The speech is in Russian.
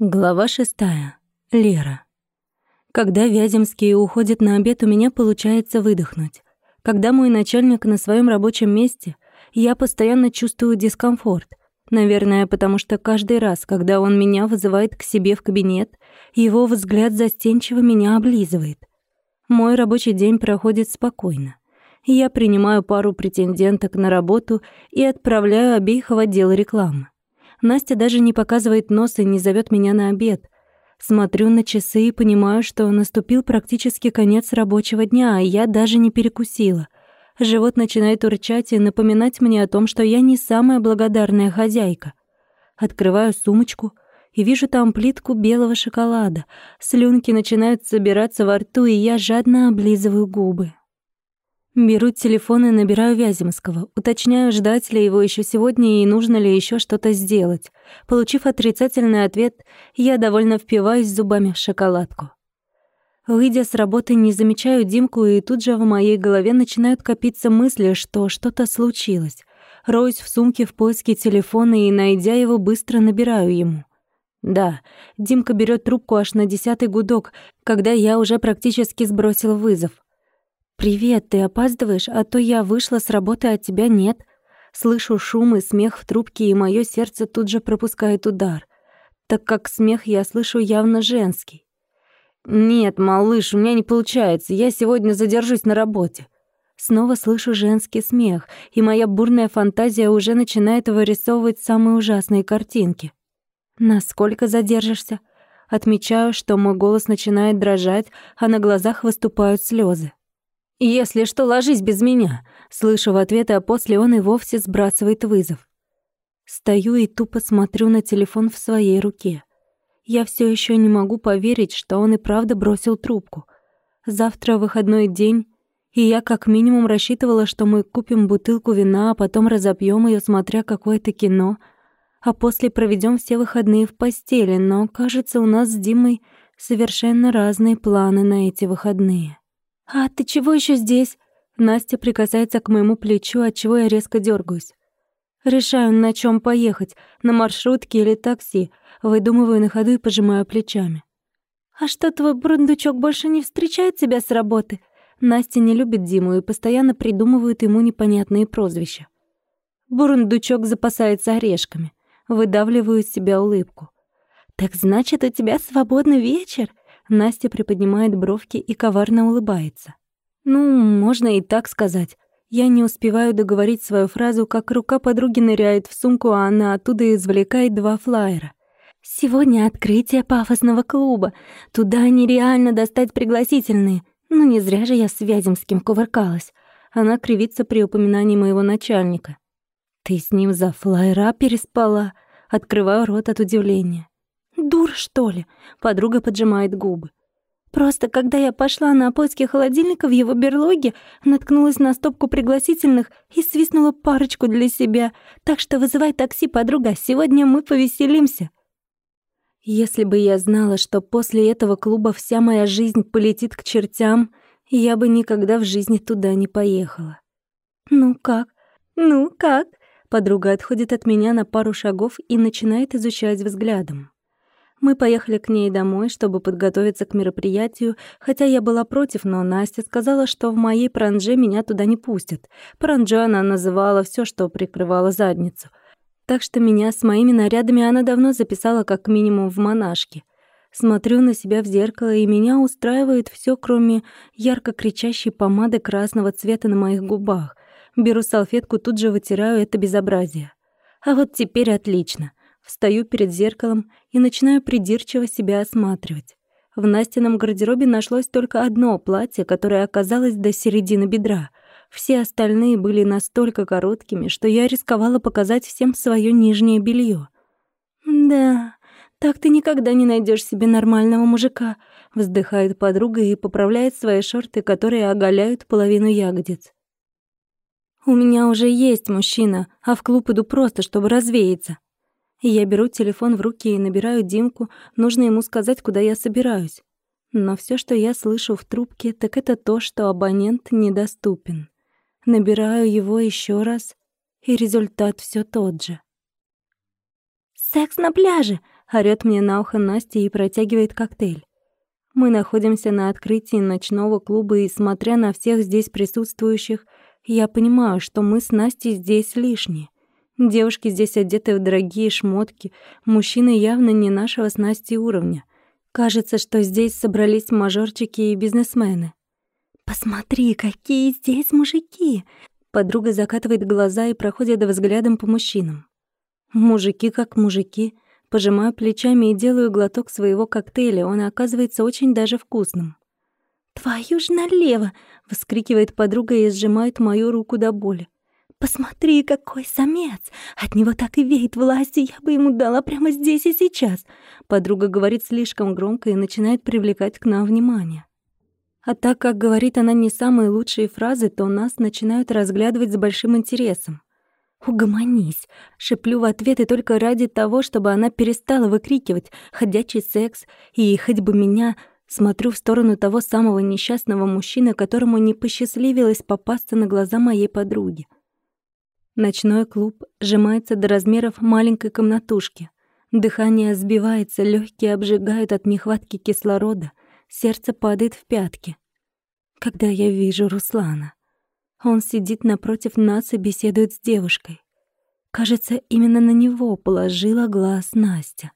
Глава шестая. Лера. Когда Вяземский уходит на обед, у меня получается выдохнуть. Когда мой начальник на своем рабочем месте, я постоянно чувствую дискомфорт. Наверное, потому что каждый раз, когда он меня вызывает к себе в кабинет, его взгляд застенчиво меня облизывает. Мой рабочий день проходит спокойно. Я принимаю пару претенденток на работу и отправляю обеих в отдел рекламы. Настя даже не показывает нос и не зовет меня на обед. Смотрю на часы и понимаю, что наступил практически конец рабочего дня, а я даже не перекусила. Живот начинает урчать и напоминать мне о том, что я не самая благодарная хозяйка. Открываю сумочку и вижу там плитку белого шоколада. Слюнки начинают собираться во рту, и я жадно облизываю губы. Беру телефон и набираю Вяземского. Уточняю, ждать ли его еще сегодня и нужно ли еще что-то сделать. Получив отрицательный ответ, я довольно впиваюсь зубами в шоколадку. Выйдя с работы, не замечаю Димку, и тут же в моей голове начинают копиться мысли, что что-то случилось. Роюсь в сумке в поиске телефона и, найдя его, быстро набираю ему. Да, Димка берет трубку аж на десятый гудок, когда я уже практически сбросил вызов. «Привет, ты опаздываешь, а то я вышла с работы, а тебя нет». Слышу шум и смех в трубке, и мое сердце тут же пропускает удар, так как смех я слышу явно женский. «Нет, малыш, у меня не получается, я сегодня задержусь на работе». Снова слышу женский смех, и моя бурная фантазия уже начинает вырисовывать самые ужасные картинки. «Насколько задержишься?» Отмечаю, что мой голос начинает дрожать, а на глазах выступают слезы. «Если что, ложись без меня», — слышу в ответ, а после он и вовсе сбрасывает вызов. Стою и тупо смотрю на телефон в своей руке. Я все еще не могу поверить, что он и правда бросил трубку. Завтра выходной день, и я как минимум рассчитывала, что мы купим бутылку вина, а потом разопьем ее, смотря какое-то кино, а после проведем все выходные в постели, но, кажется, у нас с Димой совершенно разные планы на эти выходные. «А ты чего еще здесь?» Настя прикасается к моему плечу, от чего я резко дергаюсь. Решаю, на чем поехать, на маршрутке или такси. Выдумываю на ходу и пожимаю плечами. «А что, твой бурундучок больше не встречает тебя с работы?» Настя не любит Диму и постоянно придумывает ему непонятные прозвища. Бурундучок запасается орешками. Выдавливаю из себя улыбку. «Так значит, у тебя свободный вечер?» Настя приподнимает бровки и коварно улыбается. «Ну, можно и так сказать». Я не успеваю договорить свою фразу, как рука подруги ныряет в сумку, а она оттуда извлекает два флаера. «Сегодня открытие пафосного клуба. Туда нереально достать пригласительные. Ну не зря же я с Вяземским кувыркалась». Она кривится при упоминании моего начальника. «Ты с ним за флайера переспала?» Открываю рот от удивления. Дур, что ли? Подруга поджимает губы. Просто когда я пошла на поиски холодильника в его берлоге, наткнулась на стопку пригласительных и свистнула парочку для себя. Так что вызывай такси, подруга, сегодня мы повеселимся. Если бы я знала, что после этого клуба вся моя жизнь полетит к чертям, я бы никогда в жизни туда не поехала. Ну как? Ну как? Подруга отходит от меня на пару шагов и начинает изучать взглядом. Мы поехали к ней домой, чтобы подготовиться к мероприятию, хотя я была против, но Настя сказала, что в моей пранже меня туда не пустят. Пранжа она называла все, что прикрывало задницу. Так что меня с моими нарядами она давно записала как минимум в монашки. Смотрю на себя в зеркало, и меня устраивает все, кроме ярко кричащей помады красного цвета на моих губах. Беру салфетку, тут же вытираю это безобразие. А вот теперь отлично. Встаю перед зеркалом и начинаю придирчиво себя осматривать. В Настином гардеробе нашлось только одно платье, которое оказалось до середины бедра. Все остальные были настолько короткими, что я рисковала показать всем свое нижнее белье. «Да, так ты никогда не найдешь себе нормального мужика», — вздыхает подруга и поправляет свои шорты, которые оголяют половину ягодиц. «У меня уже есть мужчина, а в клуб иду просто, чтобы развеяться», я беру телефон в руки и набираю Димку, нужно ему сказать, куда я собираюсь. Но все, что я слышу в трубке, так это то, что абонент недоступен. Набираю его еще раз, и результат все тот же. «Секс на пляже!» орёт мне на ухо Настя и протягивает коктейль. Мы находимся на открытии ночного клуба, и, смотря на всех здесь присутствующих, я понимаю, что мы с Настей здесь лишние. Девушки здесь одеты в дорогие шмотки, мужчины явно не нашего с Настей уровня. Кажется, что здесь собрались мажорчики и бизнесмены. «Посмотри, какие здесь мужики!» Подруга закатывает глаза и проходит взглядом по мужчинам. Мужики как мужики. Пожимаю плечами и делаю глоток своего коктейля, он оказывается очень даже вкусным. «Твою ж налево!» — вскрикивает подруга и сжимает мою руку до боли. «Посмотри, какой самец! От него так и веет властью, я бы ему дала прямо здесь и сейчас!» Подруга говорит слишком громко и начинает привлекать к нам внимание. А так как говорит она не самые лучшие фразы, то нас начинают разглядывать с большим интересом. «Угомонись!» — шеплю в ответ и только ради того, чтобы она перестала выкрикивать «ходячий секс» и «хоть бы меня...» Смотрю в сторону того самого несчастного мужчины, которому не посчастливилось попасться на глаза моей подруги. Ночной клуб сжимается до размеров маленькой комнатушки. Дыхание сбивается, легкие обжигают от нехватки кислорода, сердце падает в пятки. Когда я вижу Руслана, он сидит напротив нас и беседует с девушкой. Кажется, именно на него положила глаз Настя.